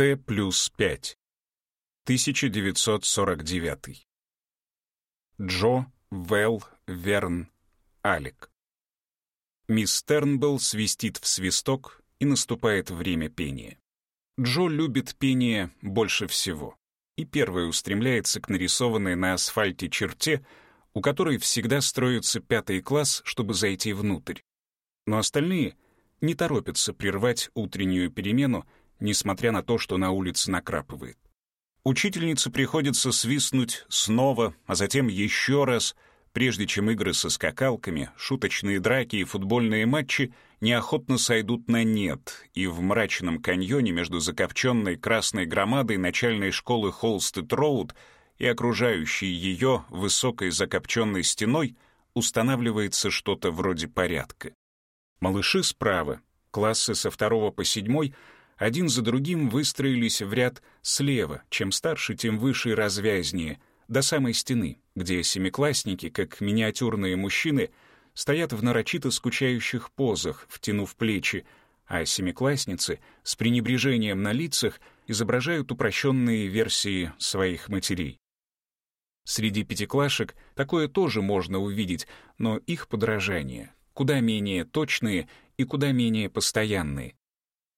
Т плюс 5. 1949. Джо, Вэл, Верн, Алек. Мисс Тернбелл свистит в свисток, и наступает время пения. Джо любит пение больше всего и первый устремляется к нарисованной на асфальте черте, у которой всегда строится пятый класс, чтобы зайти внутрь. Но остальные не торопятся прервать утреннюю перемену, несмотря на то, что на улице накрапывает. Учительнице приходится свистнуть снова, а затем еще раз, прежде чем игры со скакалками, шуточные драки и футбольные матчи неохотно сойдут на нет, и в мрачном каньоне между закопченной красной громадой начальной школы Холстед-Роуд и окружающей ее высокой закопченной стеной устанавливается что-то вроде порядка. Малыши справа, классы со второго по седьмой, один за другим выстроились в ряд слева, чем старше, тем выше и развязнее, до самой стены, где семиклассники, как миниатюрные мужчины, стоят в нарочито скучающих позах, втянув плечи, а семиклассницы с пренебрежением на лицах изображают упрощенные версии своих матерей. Среди пятиклашек такое тоже можно увидеть, но их подражания куда менее точные и куда менее постоянные.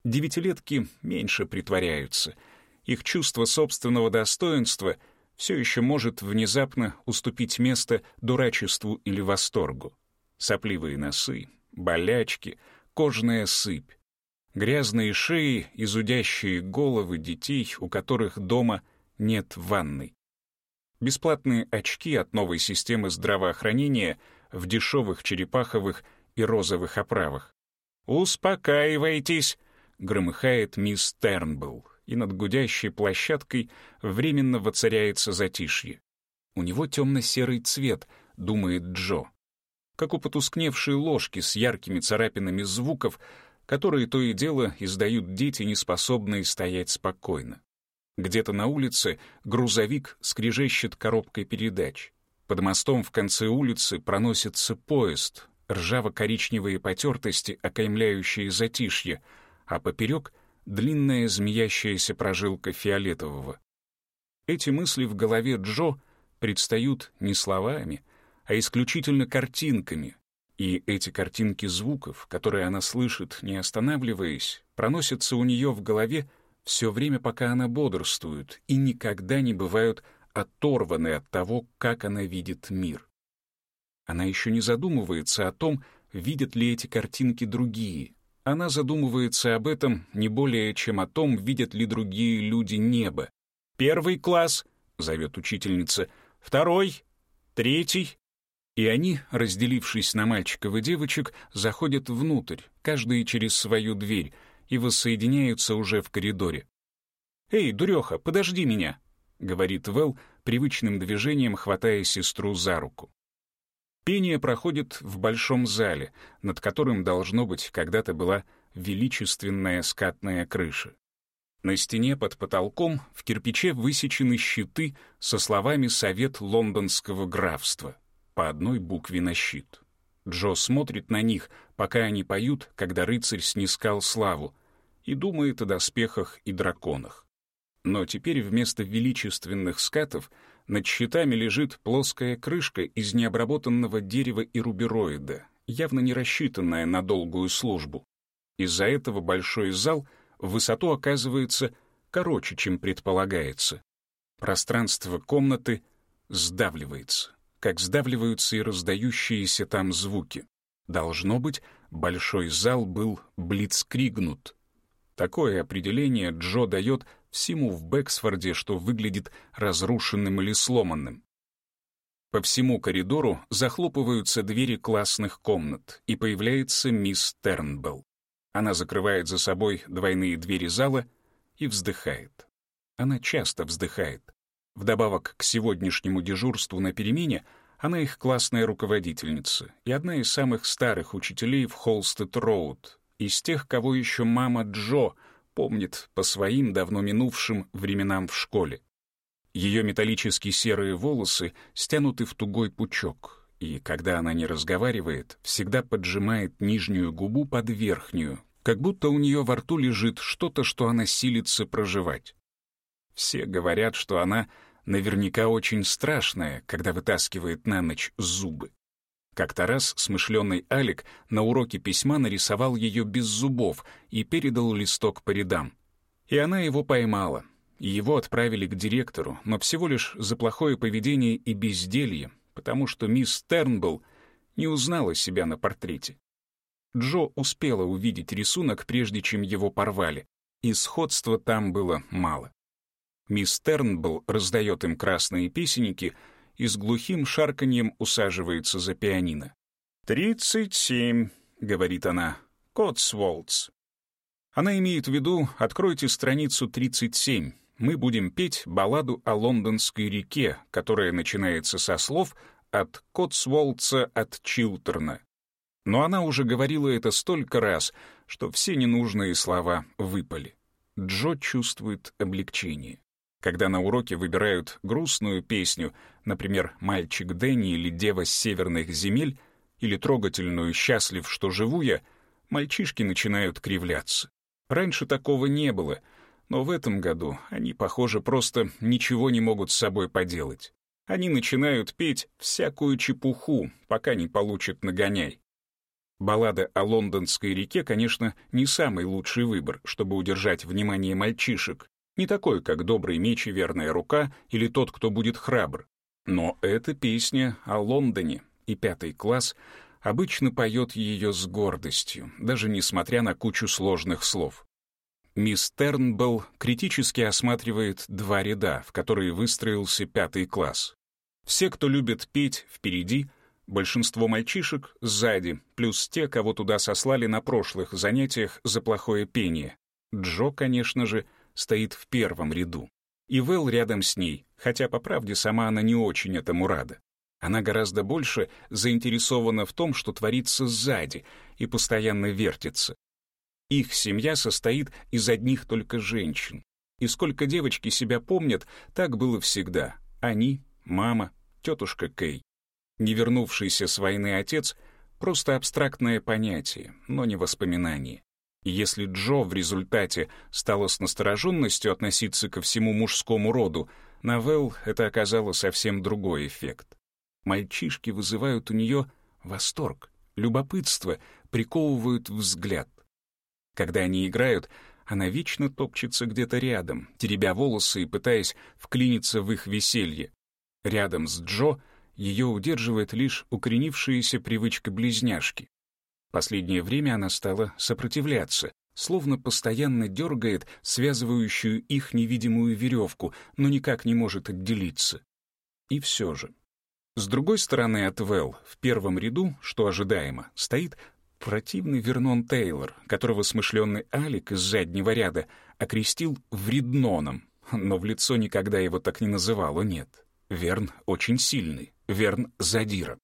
Девятилетки меньше притворяются. Их чувство собственного достоинства все еще может внезапно уступить место дурачеству или восторгу. Сопливые носы, болячки, кожная сыпь, грязные шеи и зудящие головы детей, у которых дома нет ванной. Бесплатные очки от новой системы здравоохранения в дешевых черепаховых и розовых оправах. «Успокаивайтесь!» — громыхает мисс Тернбелл, и над гудящей площадкой временно воцаряется затишье. У него темно-серый цвет, думает Джо. Как у потускневшей ложки с яркими царапинами звуков, которые то и дело издают дети, не способные стоять спокойно. Где-то на улице грузовик скрежещет коробкой передач. Под мостом в конце улицы проносится поезд, ржаво-коричневые потертости, окаймляющие затишье, а поперек — длинная змеящаяся прожилка фиолетового. Эти мысли в голове Джо предстают не словами, а исключительно картинками, и эти картинки звуков, которые она слышит, не останавливаясь, проносятся у нее в голове все время, пока она бодрствует, и никогда не бывают оторваны от того, как она видит мир. Она еще не задумывается о том, видят ли эти картинки другие. Она задумывается об этом не более, чем о том, видят ли другие люди небо. «Первый класс», — зовет учительница, «второй, третий». И они, разделившись на мальчиков и девочек, заходят внутрь, каждый через свою дверь, и воссоединяются уже в коридоре. «Эй, дуреха, подожди меня!» — говорит Вэл, привычным движением хватая сестру за руку. Пение проходит в большом зале, над которым, должно быть, когда-то была величественная скатная крыша. На стене под потолком в кирпиче высечены щиты со словами «Совет лондонского графства» по одной букве на щит. Джо смотрит на них, пока они поют, когда рыцарь снискал славу, и думает о доспехах и драконах. Но теперь вместо величественных скатов над щитами лежит плоская крышка из необработанного дерева и рубероида, явно не рассчитанная на долгую службу. Из-за этого большой зал в высоту оказывается короче, чем предполагается. Пространство комнаты сдавливается, как сдавливаются и раздающиеся там звуки. Должно быть, большой зал был блицкригнут. Такое определение Джо дает всему в Бэксфорде, что выглядит разрушенным или сломанным. По всему коридору захлопываются двери классных комнат, и появляется мисс Тернбелл. Она закрывает за собой двойные двери зала и вздыхает. Она часто вздыхает. Вдобавок к сегодняшнему дежурству на перемене она их классная руководительница и одна из самых старых учителей в Холстед-Роуд, из тех, кого еще мама Джо — помнит по своим давно минувшим временам в школе. Ее металлические серые волосы стянуты в тугой пучок, и когда она не разговаривает, всегда поджимает нижнюю губу под верхнюю, как будто у нее во рту лежит что-то, что она силится проживать. Все говорят, что она наверняка очень страшная, когда вытаскивает на ночь зубы. Как-то раз смышленый Алик на уроке письма нарисовал ее без зубов и передал листок по рядам. И она его поймала. Его отправили к директору, но всего лишь за плохое поведение и безделье, потому что мисс Тернбл не узнала себя на портрете. Джо успела увидеть рисунок, прежде чем его порвали, и сходства там было мало. Мисс Тернбл раздает им красные песенники — и с глухим шарканьем усаживается за пианино. «Тридцать семь», — говорит она, — «Котсволдс». Она имеет в виду «Откройте страницу 37». Мы будем петь балладу о лондонской реке, которая начинается со слов «От Котсволдса от Чилтерна». Но она уже говорила это столько раз, что все ненужные слова выпали. Джо чувствует облегчение. Когда на уроке выбирают грустную песню, например, «Мальчик Дэнни» или «Дева с северных земель», или трогательную «Счастлив, что живу я», мальчишки начинают кривляться. Раньше такого не было, но в этом году они, похоже, просто ничего не могут с собой поделать. Они начинают петь всякую чепуху, пока не получат нагоняй. Баллада о лондонской реке, конечно, не самый лучший выбор, чтобы удержать внимание мальчишек, не такой, как «Добрый меч и верная рука» или «Тот, кто будет храбр». Но эта песня о Лондоне, и пятый класс обычно поет ее с гордостью, даже несмотря на кучу сложных слов. Мисс Тернбелл критически осматривает два ряда, в которые выстроился пятый класс. Все, кто любит петь, впереди, большинство мальчишек сзади, плюс те, кого туда сослали на прошлых занятиях за плохое пение. Джо, конечно же, — стоит в первом ряду. И Вэл рядом с ней, хотя, по правде, сама она не очень этому рада. Она гораздо больше заинтересована в том, что творится сзади, и постоянно вертится. Их семья состоит из одних только женщин. И сколько девочки себя помнят, так было всегда. Они, мама, тетушка Кей. Не вернувшийся с войны отец — просто абстрактное понятие, но не воспоминание. Если Джо в результате стала с настороженностью относиться ко всему мужскому роду, на Вэл это оказало совсем другой эффект. Мальчишки вызывают у нее восторг, любопытство, приковывают взгляд. Когда они играют, она вечно топчется где-то рядом, теребя волосы и пытаясь вклиниться в их веселье. Рядом с Джо ее удерживает лишь укоренившаяся привычка близняшки. Последнее время она стала сопротивляться, словно постоянно дергает связывающую их невидимую веревку, но никак не может отделиться. И все же. С другой стороны от Вэл, в первом ряду, что ожидаемо, стоит противный Вернон Тейлор, которого смышленный Алик из заднего ряда окрестил вредноном, но в лицо никогда его так не называл, нет. Верн очень сильный, Верн задира.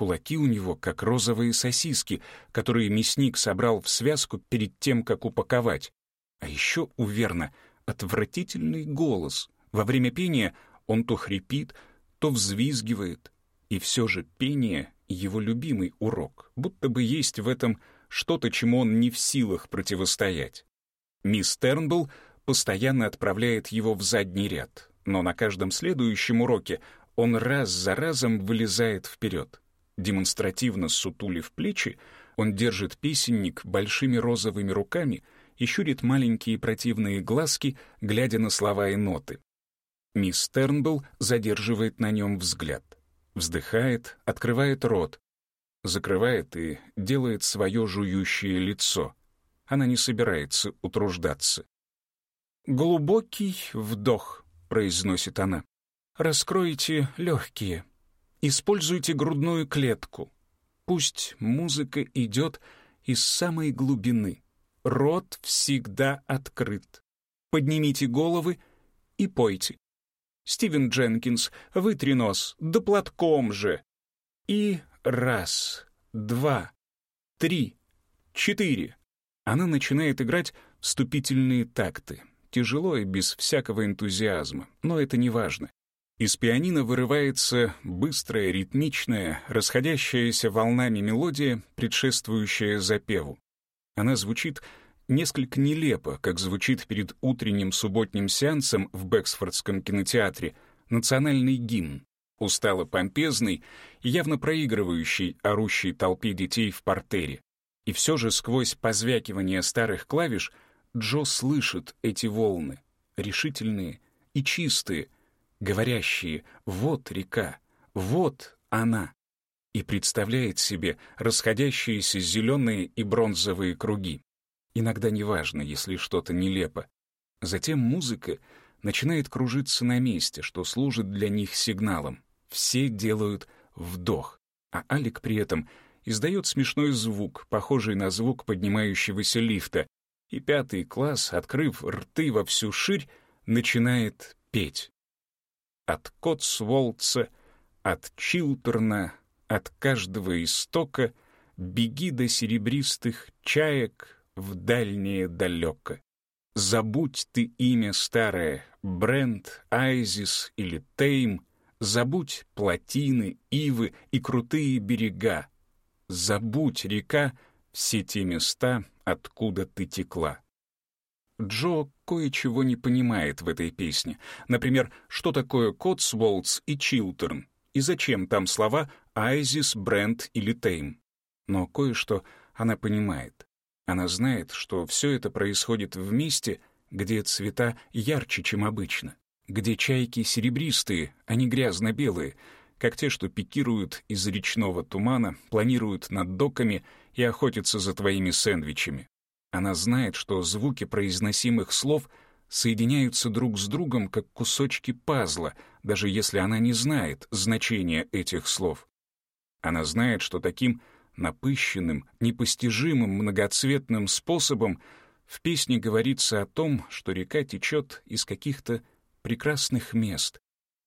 Кулаки у него как розовые сосиски, которые мясник собрал в связку перед тем, как упаковать. А еще у Верна отвратительный голос. Во время пения он то хрипит, то взвизгивает. И все же пение — его любимый урок, будто бы есть в этом что-то, чему он не в силах противостоять. Мисс Тернбл постоянно отправляет его в задний ряд, но на каждом следующем уроке он раз за разом вылезает вперед. Демонстративно сутулив плечи, он держит песенник большими розовыми руками и щурит маленькие противные глазки, глядя на слова и ноты. Мисс Тернбл задерживает на нем взгляд. Вздыхает, открывает рот, закрывает и делает свое жующее лицо. Она не собирается утруждаться. «Глубокий вдох», — произносит она. «Раскройте легкие». Используйте грудную клетку. Пусть музыка идет из самой глубины. Рот всегда открыт. Поднимите головы и пойте. Стивен Дженкинс, вытри нос, да платком же. И раз, два, три, четыре. Она начинает играть вступительные такты. Тяжело и без всякого энтузиазма, но это не важно. Из пианино вырывается быстрая, ритмичная, расходящаяся волнами мелодия, предшествующая запеву. Она звучит Несколько нелепо, как звучит перед утренним субботним сеансом в Бэксфордском кинотеатре национальный гимн, устало помпезный и явно проигрывающий орущей толпе детей в портере. И все же сквозь позвякивание старых клавиш Джо слышит эти волны, решительные и чистые, говорящие «вот река, вот она», и представляет себе расходящиеся зеленые и бронзовые круги. Иногда неважно, если что-то нелепо. Затем музыка начинает кружиться на месте, что служит для них сигналом. Все делают вдох, а Алик при этом издает смешной звук, похожий на звук поднимающегося лифта, и пятый класс, открыв рты во всю ширь, начинает петь. От Котсволца, от Чилтерна, от каждого истока беги до серебристых чаек в дальнее далеко. Забудь ты имя старое, Брент, Айзис или Тейм, забудь плотины, ивы и крутые берега. Забудь, река, все те места, откуда ты текла. Джо кое-чего не понимает в этой песне. Например, что такое Котсволдс и Чилтерн, и зачем там слова Айзис, Брент или Тейм. Но кое-что она понимает. Она знает, что все это происходит в месте, где цвета ярче, чем обычно, где чайки серебристые, а не грязно-белые, как те, что пикируют из речного тумана, планируют над доками и охотятся за твоими сэндвичами. Она знает, что звуки произносимых слов соединяются друг с другом, как кусочки пазла, даже если она не знает значения этих слов. Она знает, что таким напыщенным, непостижимым, многоцветным способом в песне говорится о том, что река течет из каких-то прекрасных мест,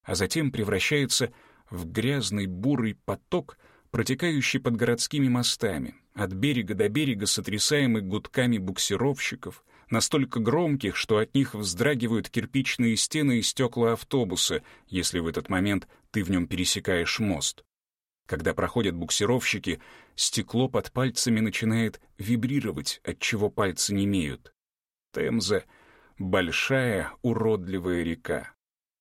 а затем превращается в грязный бурый поток, протекающий под городскими мостами, от берега до берега сотрясаемый гудками буксировщиков, настолько громких, что от них вздрагивают кирпичные стены и стекла автобуса, если в этот момент ты в нем пересекаешь мост. Когда проходят буксировщики, стекло под пальцами начинает вибрировать, от чего пальцы не имеют. Темза — большая уродливая река.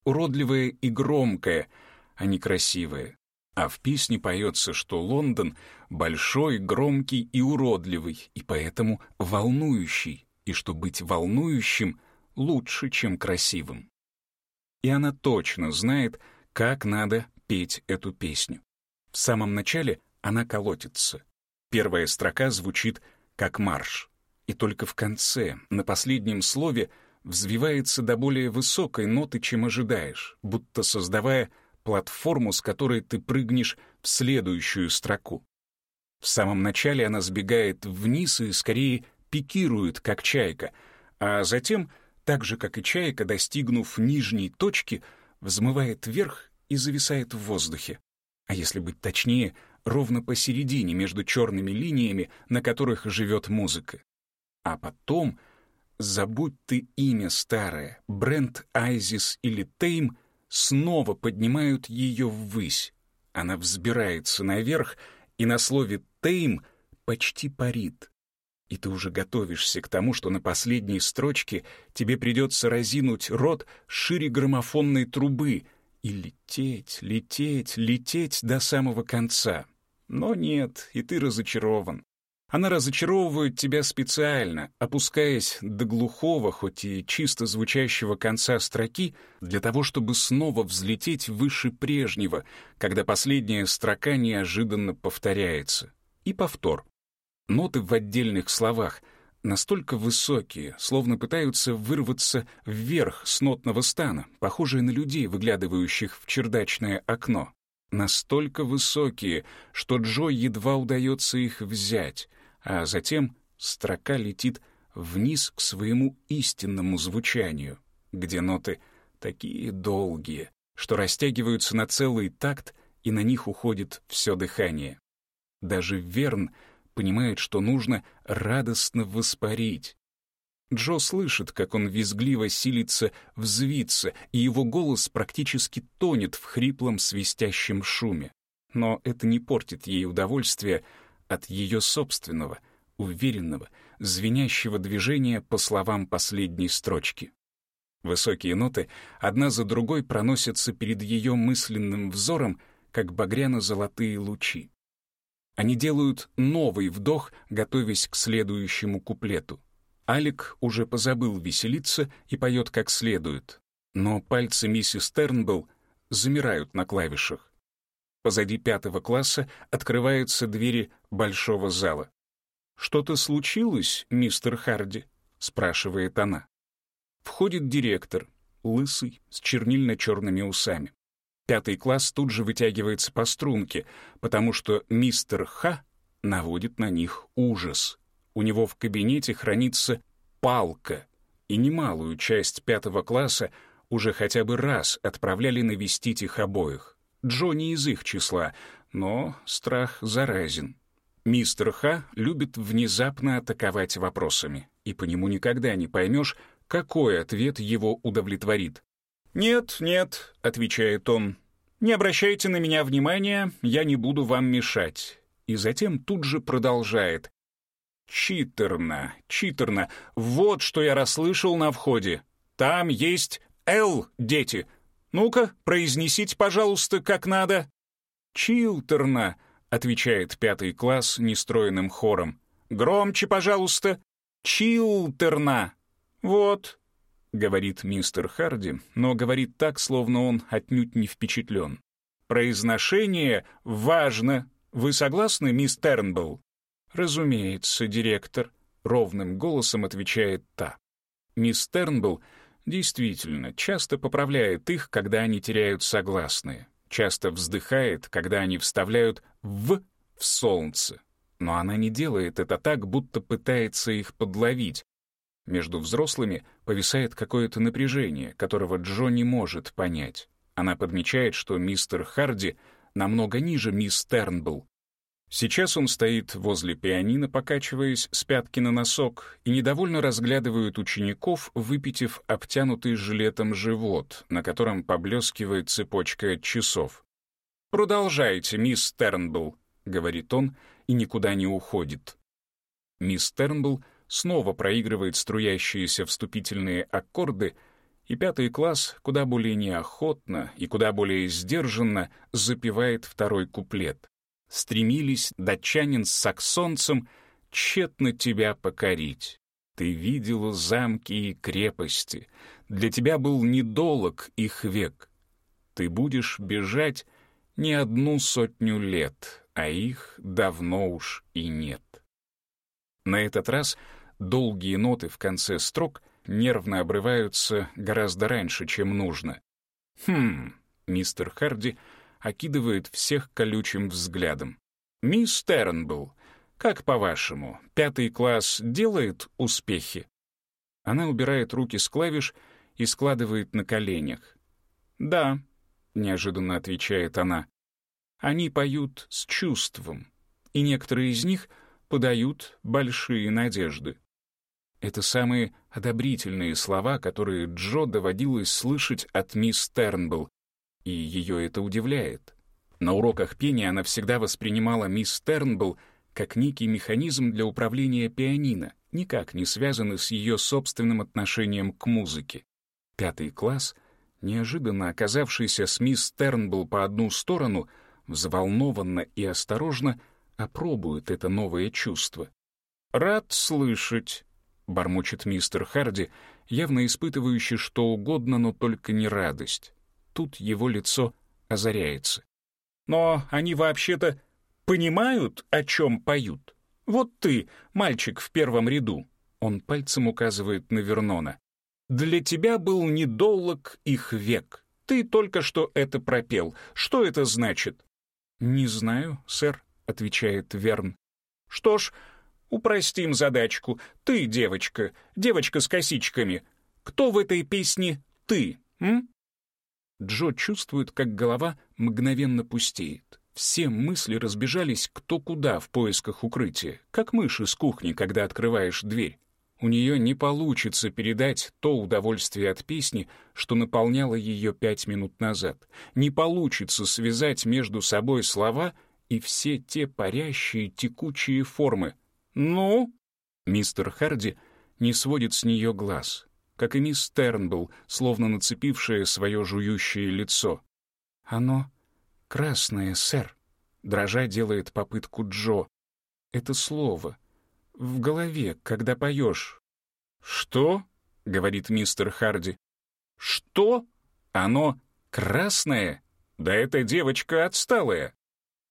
Уродливая и громкая, а не красивая. А в песне поется, что Лондон большой, громкий и уродливый, и поэтому волнующий, и что быть волнующим лучше, чем красивым. И она точно знает, как надо петь эту песню. В самом начале она колотится. Первая строка звучит как марш. И только в конце, на последнем слове, взвивается до более высокой ноты, чем ожидаешь, будто создавая платформу, с которой ты прыгнешь в следующую строку. В самом начале она сбегает вниз и скорее пикирует, как чайка, а затем, так же, как и чайка, достигнув нижней точки, взмывает вверх и зависает в воздухе а если быть точнее, ровно посередине между черными линиями, на которых живет музыка. А потом, забудь ты имя старое, Брент, Айзис или Тейм, снова поднимают ее ввысь. Она взбирается наверх, и на слове «тейм» почти парит. И ты уже готовишься к тому, что на последней строчке тебе придется разинуть рот шире граммофонной трубы — и лететь, лететь, лететь до самого конца. Но нет, и ты разочарован. Она разочаровывает тебя специально, опускаясь до глухого, хоть и чисто звучащего конца строки, для того, чтобы снова взлететь выше прежнего, когда последняя строка неожиданно повторяется. И повтор. Ноты в отдельных словах — настолько высокие, словно пытаются вырваться вверх с нотного стана, похожие на людей, выглядывающих в чердачное окно. Настолько высокие, что Джо едва удается их взять, а затем строка летит вниз к своему истинному звучанию, где ноты такие долгие, что растягиваются на целый такт, и на них уходит все дыхание. Даже Верн — понимает, что нужно радостно воспарить. Джо слышит, как он визгливо силится взвиться, и его голос практически тонет в хриплом свистящем шуме. Но это не портит ей удовольствия от ее собственного, уверенного, звенящего движения по словам последней строчки. Высокие ноты одна за другой проносятся перед ее мысленным взором, как багряно-золотые лучи. Они делают новый вдох, готовясь к следующему куплету. Алик уже позабыл веселиться и поет как следует, но пальцы миссис Тернбелл замирают на клавишах. Позади пятого класса открываются двери большого зала. «Что-то случилось, мистер Харди?» — спрашивает она. Входит директор, лысый, с чернильно-черными усами. Пятый класс тут же вытягивается по струнке, потому что мистер Х наводит на них ужас. У него в кабинете хранится палка, и немалую часть пятого класса уже хотя бы раз отправляли навестить их обоих. Джо не из их числа, но страх заразен. Мистер Х любит внезапно атаковать вопросами, и по нему никогда не поймешь, какой ответ его удовлетворит. «Нет, нет», — отвечает он, — «не обращайте на меня внимания, я не буду вам мешать». И затем тут же продолжает. «Читерно, читерно, вот что я расслышал на входе. Там есть «Л», дети. Ну-ка, произнесите, пожалуйста, как надо». «Чилтерна», — отвечает пятый класс нестроенным хором. «Громче, пожалуйста». «Чилтерна». «Вот», — говорит мистер Харди, но говорит так, словно он отнюдь не впечатлен. «Произношение важно. Вы согласны, мисс Тернбелл?» «Разумеется, директор», — ровным голосом отвечает та. Мисс Тернбелл действительно часто поправляет их, когда они теряют согласные, часто вздыхает, когда они вставляют «в» в солнце. Но она не делает это так, будто пытается их подловить. Между взрослыми повисает какое-то напряжение, которого Джо не может понять. Она подмечает, что мистер Харди намного ниже мисс Тернбелл, Сейчас он стоит возле пианино, покачиваясь с пятки на носок, и недовольно разглядывает учеников, выпитив обтянутый жилетом живот, на котором поблескивает цепочка часов. «Продолжайте, мисс Тернбелл», — говорит он, и никуда не уходит. Мисс Тернбелл снова проигрывает струящиеся вступительные аккорды, и пятый класс куда более неохотно и куда более сдержанно запевает второй куплет стремились датчанин с саксонцем тщетно тебя покорить. Ты видела замки и крепости, для тебя был недолог их век. Ты будешь бежать не одну сотню лет, а их давно уж и нет. На этот раз долгие ноты в конце строк нервно обрываются гораздо раньше, чем нужно. Хм, мистер Харди окидывает всех колючим взглядом. «Мисс Тернбелл, как по-вашему, пятый класс делает успехи?» Она убирает руки с клавиш и складывает на коленях. «Да», — неожиданно отвечает она, — «они поют с чувством, и некоторые из них подают большие надежды». Это самые одобрительные слова, которые Джо доводилось слышать от мисс Тернбелл, и ее это удивляет. На уроках пения она всегда воспринимала мисс Тернбл как некий механизм для управления пианино, никак не связанный с ее собственным отношением к музыке. Пятый класс, неожиданно оказавшийся с мисс Тернбл по одну сторону, взволнованно и осторожно опробует это новое чувство. «Рад слышать», — бормочет мистер Харди, явно испытывающий что угодно, но только не радость тут его лицо озаряется. Но они вообще-то понимают, о чем поют. Вот ты, мальчик в первом ряду. Он пальцем указывает на Вернона. Для тебя был недолг их век. Ты только что это пропел. Что это значит? Не знаю, сэр, отвечает Верн. Что ж, упростим задачку. Ты, девочка, девочка с косичками. Кто в этой песне ты, м? Джо чувствует, как голова мгновенно пустеет. Все мысли разбежались кто куда в поисках укрытия, как мыши с кухни, когда открываешь дверь. У нее не получится передать то удовольствие от песни, что наполняло ее пять минут назад. Не получится связать между собой слова и все те парящие текучие формы. «Ну?» Мистер Харди не сводит с нее глаз, как и мисс Тернбл, словно нацепившая свое жующее лицо. «Оно красное, сэр», — дрожа делает попытку Джо. «Это слово. В голове, когда поешь». «Что?» — говорит мистер Харди. «Что? Оно красное? Да эта девочка отсталая!»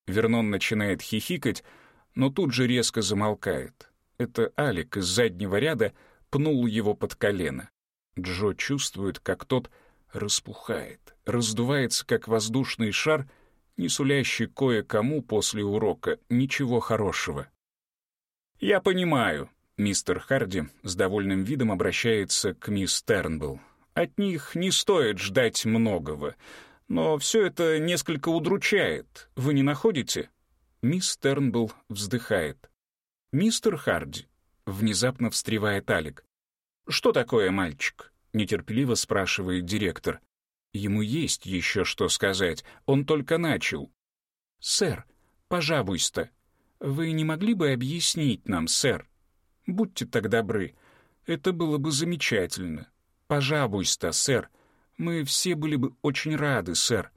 Вернон начинает хихикать, но тут же резко замолкает. Это Алик из заднего ряда пнул его под колено. Джо чувствует, как тот распухает, раздувается, как воздушный шар, не сулящий кое-кому после урока ничего хорошего. «Я понимаю», Мистер Харди с довольным видом обращается к мисс Тернбелл. От них не стоит ждать многого. Но все это несколько удручает. Вы не находите? Мисс Тернбелл вздыхает. «Мистер Харди», — внезапно встревает Алик. «Что такое, мальчик?» — нетерпеливо спрашивает директор. Ему есть еще что сказать, он только начал. «Сэр, пожалуйста, вы не могли бы объяснить нам, сэр, Будьте так добры. Это было бы замечательно. Пожалуйста, сэр. Мы все были бы очень рады, сэр».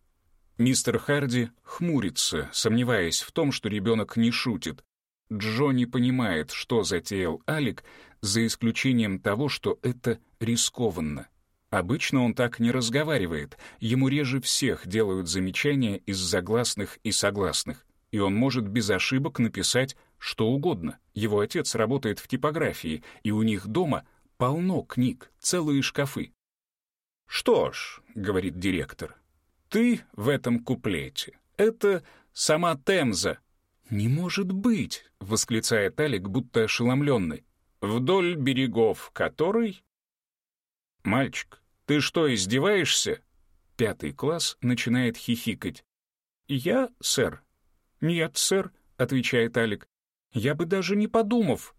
Мистер Харди хмурится, сомневаясь в том, что ребенок не шутит. Джо не понимает, что затеял Алик, за исключением того, что это рискованно. Обычно он так не разговаривает, ему реже всех делают замечания из загласных и согласных, и он может без ошибок написать что угодно. Его отец работает в типографии, и у них дома полно книг, целые шкафы. «Что ж», — говорит директор, — «ты в этом куплете. Это сама Темза». «Не может быть!» — восклицает Алик, будто ошеломленный. «Вдоль берегов которой...» «Мальчик, ты что, издеваешься?» Пятый класс начинает хихикать. «Я, сэр?» «Нет, сэр», — отвечает Алик. Я бы даже не подумав.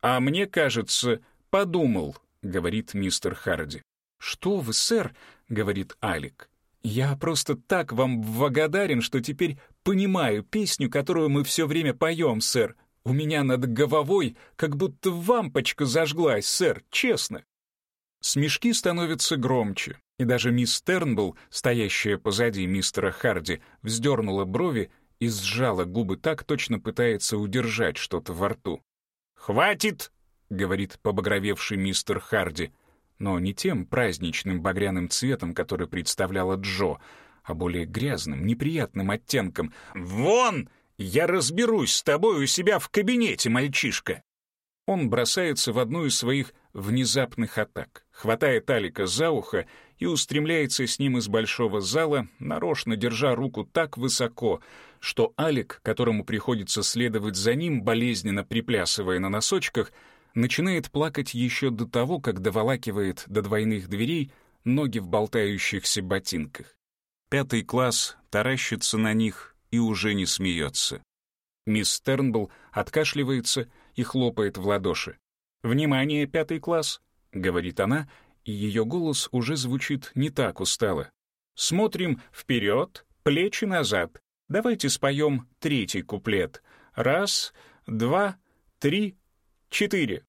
А мне кажется, подумал, говорит мистер Харди. Что вы, сэр, говорит Алик. Я просто так вам благодарен, что теперь понимаю песню, которую мы все время поем, сэр. У меня над головой как будто вампочка зажглась, сэр, честно. Смешки становятся громче, и даже мисс Тернбл, стоящая позади мистера Харди, вздернула брови и сжала губы так, точно пытается удержать что-то во рту. «Хватит!» — говорит побагровевший мистер Харди, но не тем праздничным багряным цветом, который представляла Джо, а более грязным, неприятным оттенком. «Вон! Я разберусь с тобой у себя в кабинете, мальчишка!» Он бросается в одну из своих внезапных атак, хватает Алика за ухо и устремляется с ним из большого зала, нарочно держа руку так высоко, что Алик, которому приходится следовать за ним, болезненно приплясывая на носочках, начинает плакать еще до того, как доволакивает до двойных дверей ноги в болтающихся ботинках. Пятый класс таращится на них и уже не смеется. Мисс Стернбл откашливается и хлопает в ладоши. «Внимание, пятый класс!» — говорит она, и ее голос уже звучит не так устало. «Смотрим вперед, плечи назад. Давайте споем третий куплет. Раз, два, три, четыре».